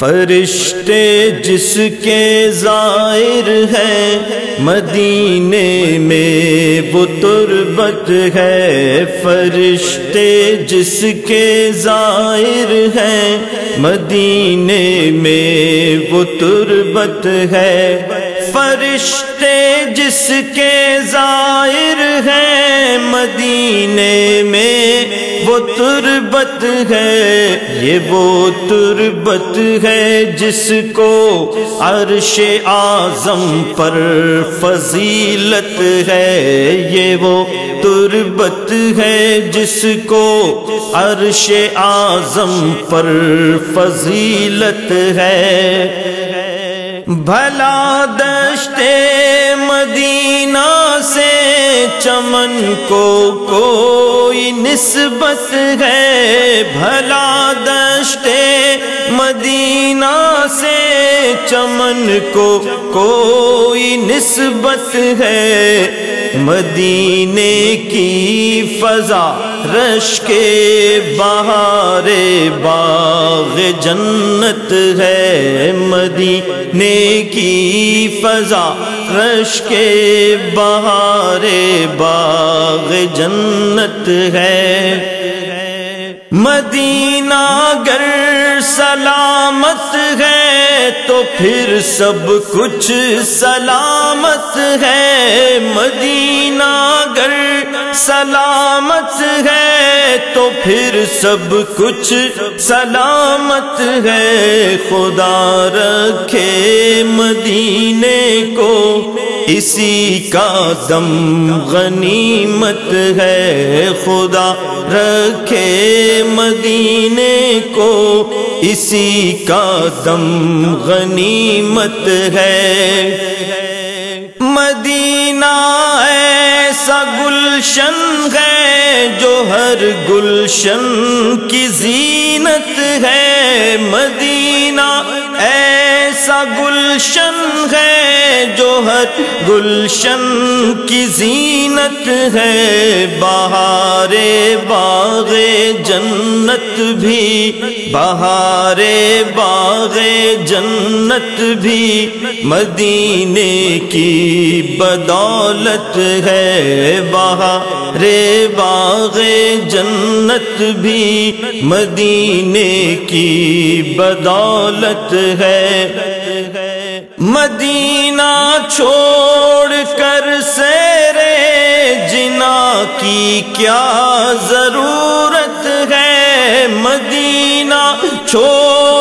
فرشتے جس کے ظاہر ہیں مدینے میں وہ تربت ہے۔ فرشتے جس کے ظاہر ہیں مدینے میں وہ تربت ہے۔ فرشتے جس کے ظاہر ہیں مدینے میں وہ تربت ہے، یہ وہ تربت ہے جس کو عرش اعظم پر فضیلت ہے۔ یہ وہ تربت ہے جس کو عرش اعظم پر فضیلت ہے۔ بھلا دشتے مدینہ سے چمن کو کوئی نسبت ہے بھلا دشتے مدینہ سے چمن کو کوئی نسبت ہے مدینے کی فضا رش کے بہار باغ جنت ہے مدینے کی فضا رش کے بہار باغ جنت ہے۔ مدینہ گر سلامت ہے تو پھر سب کچھ سلامت ہے۔ مدینہ گر سلامت ہے تو پھر سب کچھ سلامت ہے۔ خدا رکھے مدینے کو، اسی کا دم غنیمت ہے۔ خدا رکھے مدینے کو، اسی کا دم غنیمت ہے۔ مدینہ ایسا گلشن ہے جو ہر گلشن کی زینت ہے مدینہ۔ ایسا گلشن ہے جو ہر گلشن کی زینت ہے، بہار باغ جنت بھی، بہار باغ جنت بھی، مدینے کی بدولت ہے، بہار باغ جنت بھی، مدینے کی بدولت ہے۔ مدینہ چھوڑ کر سیرے جنا کی کیا ضرورت ہے مدینہ چھوڑ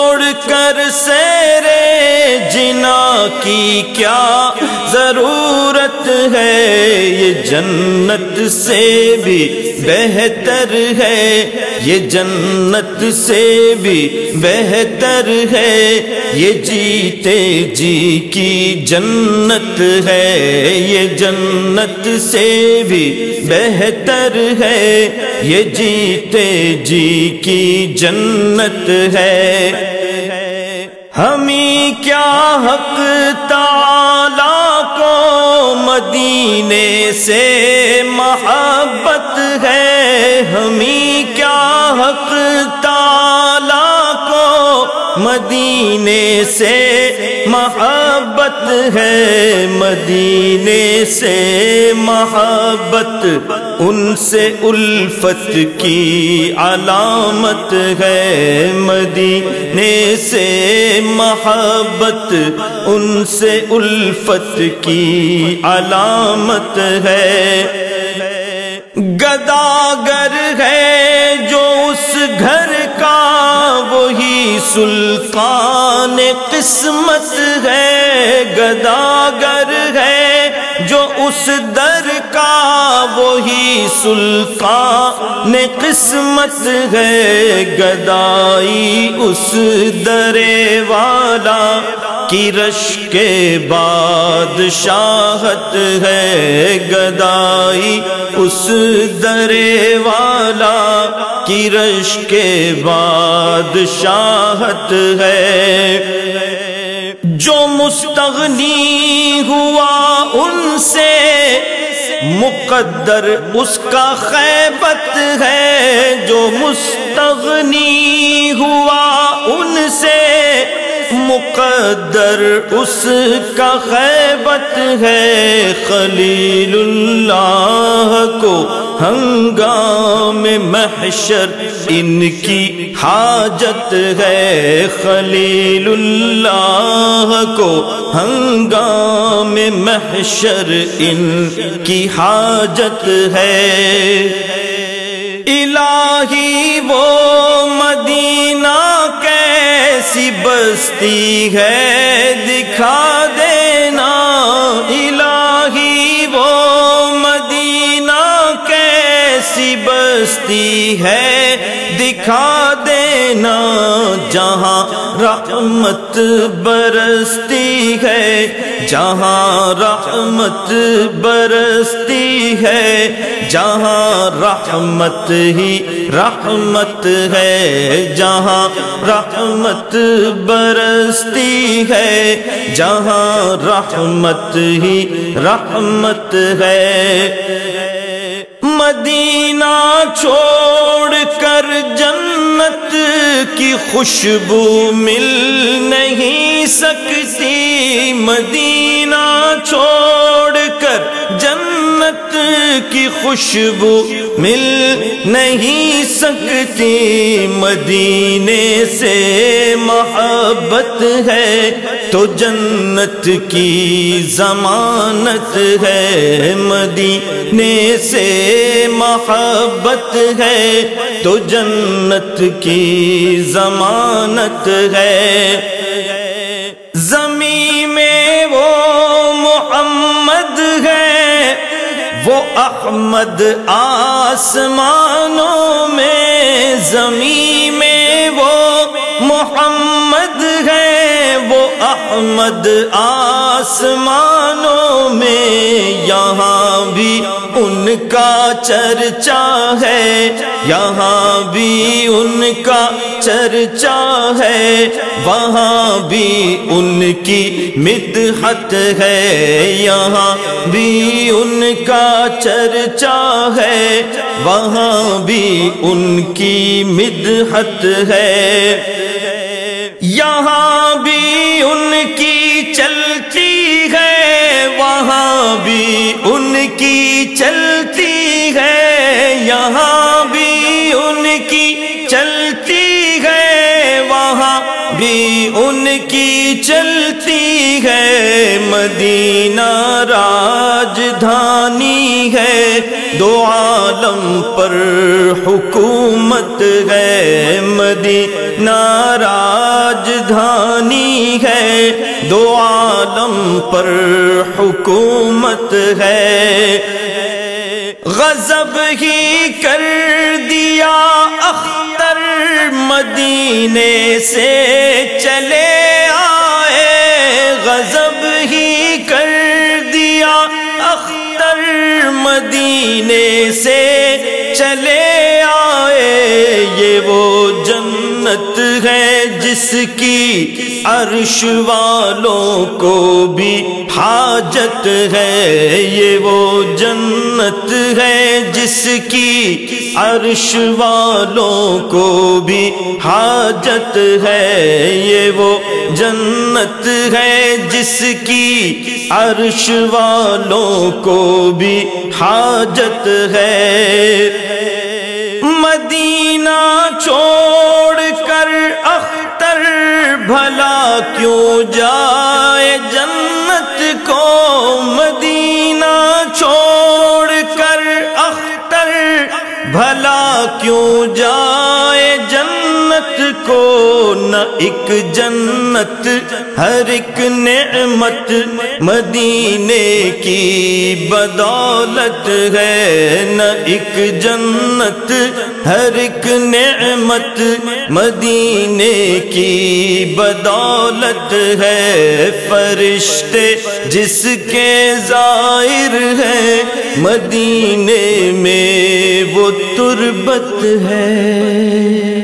کی کیا ضرورت ہے؟ یہ جنت سے بھی بہتر ہے۔ یہ جنت سے بھی بہتر ہے۔ یہ جیتے جی کی جنت ہے۔ یہ جنت سے بھی بہتر ہے۔ یہ جیتے جی کی جنت ہے۔ ہمیں کیا حق تعالی کو مدینے سے محبت ہے؟ ہمیں کیا حق تعالی کو مدینے سے محبت ہے؟ مدینے سے محبت ان سے الفت کی علامت ہے۔ مدینے سے محبت، ان سے الفت کی علامت ہے۔ گداگر ہے جو اس گھر کا، وہی سلطان قسمت ہے۔ گداگر ہے جو اس در کا وہی سلطان قسمت ہے، گدائی اس درے والا کی رش کے بعد شاہت ہے، گدائی اس درے والا کی رش کے بعد شاہت ہے۔ جو مستغنی ہوا ان سے مقدر اس کا خیبت ہے جو مستغنی ہوا ان سے مقدر اس کا خیبت ہے خلیل اللہ کو ہنگام محشر ان کی حاجت ہے خلیل اللہ کو ہنگام محشر ان کی حاجت ہے الہی وہ مدینہ کیسی بستی ہے دکھا دینا الہی وہ مدینہ کیسی بستی ہے دکھا دینا جہاں رحمت برستی ہے، جہاں رحمت برستی ہے، جہاں رحمت ہی رحمت ہے، جہاں رحمت برستی ہے، جہاں رحمت ہی رحمت ہے۔ مدینہ چھوڑ کر جنت کی خوشبو مل نہیں سکتی مدینہ چھوڑ کر جنت کی خوشبو مل نہیں سکتی۔ مدینے سے محبت ہے تو جنت کی ضمانت ہے۔ مدینے سے محبت ہے تو جنت کی ضمانت ہے۔ زمین میں وہ احمد آسمانوں میں زمین میں وہ محمد وہ احمد آسمانوں میں یہاں بھی ان کا چرچا ہے۔ یہاں بھی ان کا چرچا ہے۔ وہاں بھی ان کی مدحت ہے۔ یہاں بھی ان کا چرچا ہے۔ وہاں بھی ان کی مدحت ہے۔ یہاں بھی ان کی چلتی ہے، وہاں بھی ان کی چلتی ہے، یہاں بھی ان کی چلتی ہے، وہاں بھی ان کی چلتی ہے۔ مدینہ راجدھانی ہے، دو عالم پر حکومت ہے۔ مدینہ راجدھانی ہے۔ دو عالم پر حکومت ہے۔ غضب ہی کر دیا اختر مدینے سے چلے آئے۔ غضب ہی کر دیا اختر مدینے سے چلے آئے۔ یہ وہ جنت ہے۔ جس کی عرش والوں کو بھی حاجت ہے، یہ وہ جنت ہے جس کی عرش والوں کو بھی حاجت ہے۔ یہ وہ جنت ہے جس کی عرش والوں کو بھی حاجت ہے۔ مدینہ چھوڑ بھلا کیوں جائے جنت کو مدینہ چھوڑ کر اختر؟ بھلا کیوں جائے جنت کو نہ ایک جنت، ہر ایک نعمت مدینے کی بدولت ہے۔ نہ ایک جنت، ہر ایک نعمت مدینے کی بدولت ہے۔ فرشتے جس کے ظاہر ہے، مدینے میں وہ تربت ہے۔